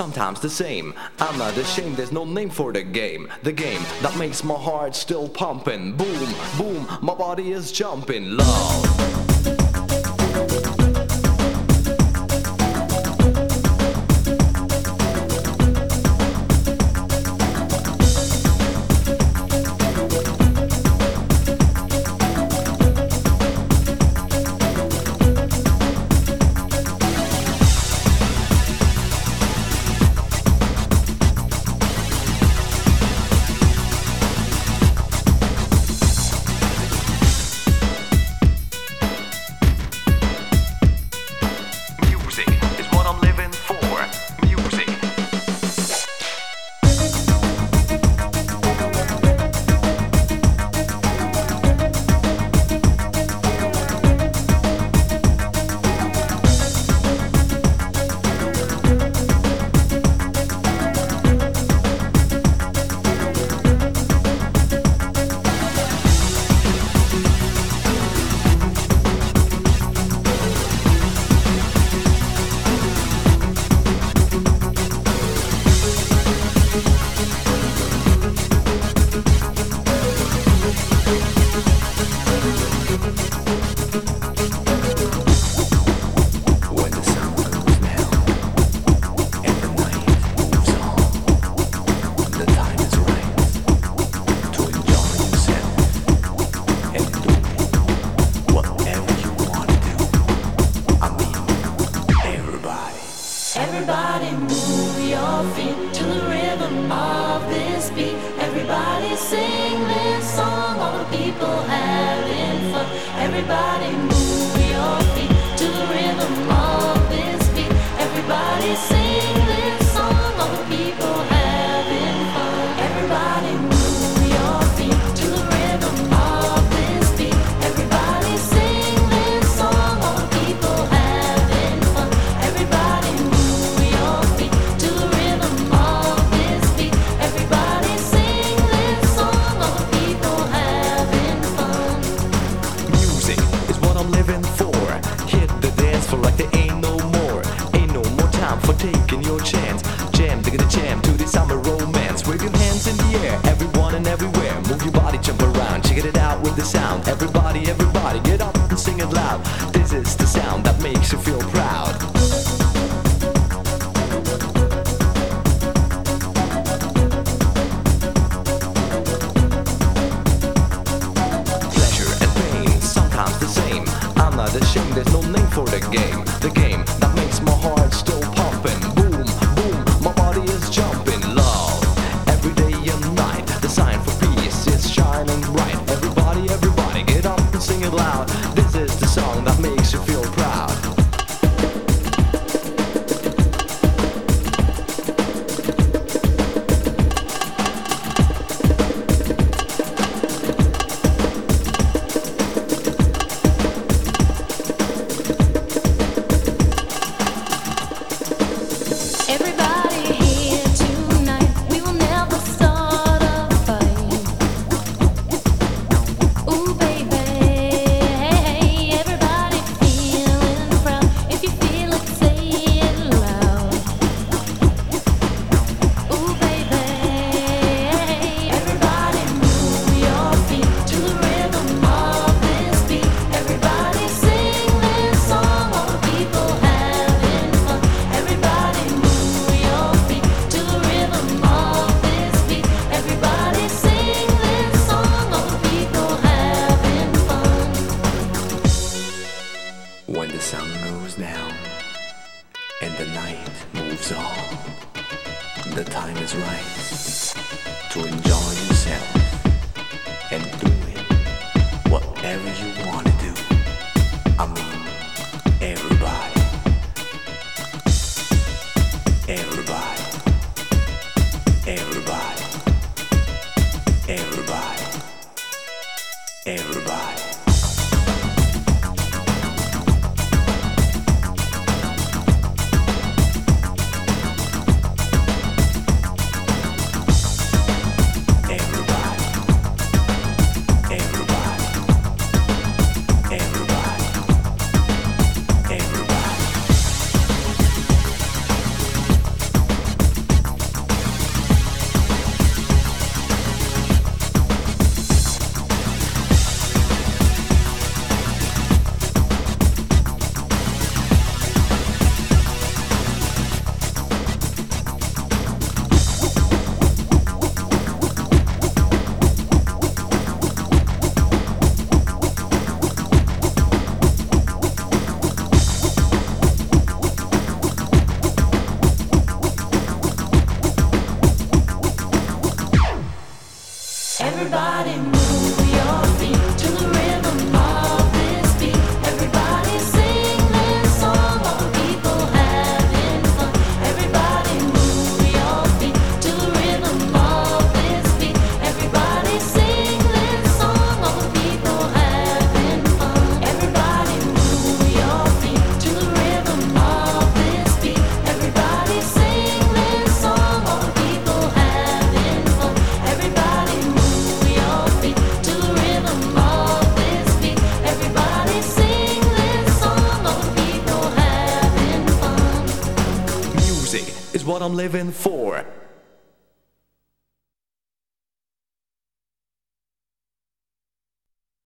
sometimes the same. I'm not ashamed, there's no name for the game. The game that makes my heart still pumping. Boom, boom, my body is jumping. Love. everybody time for taking your chance. Jam, dig the jam to the summer romance. Wave your hands in the air, everyone and everywhere. Move your body, jump around, check it out with the sound. Everybody, everybody, get up and sing it loud. This is the sound that makes you feel proud. Pleasure and pain, sometimes the same. I'm not ashamed, there's no name for the game. The game that makes my heart still happen. the night moves on. The time is right to enjoy yourself and what I'm living for.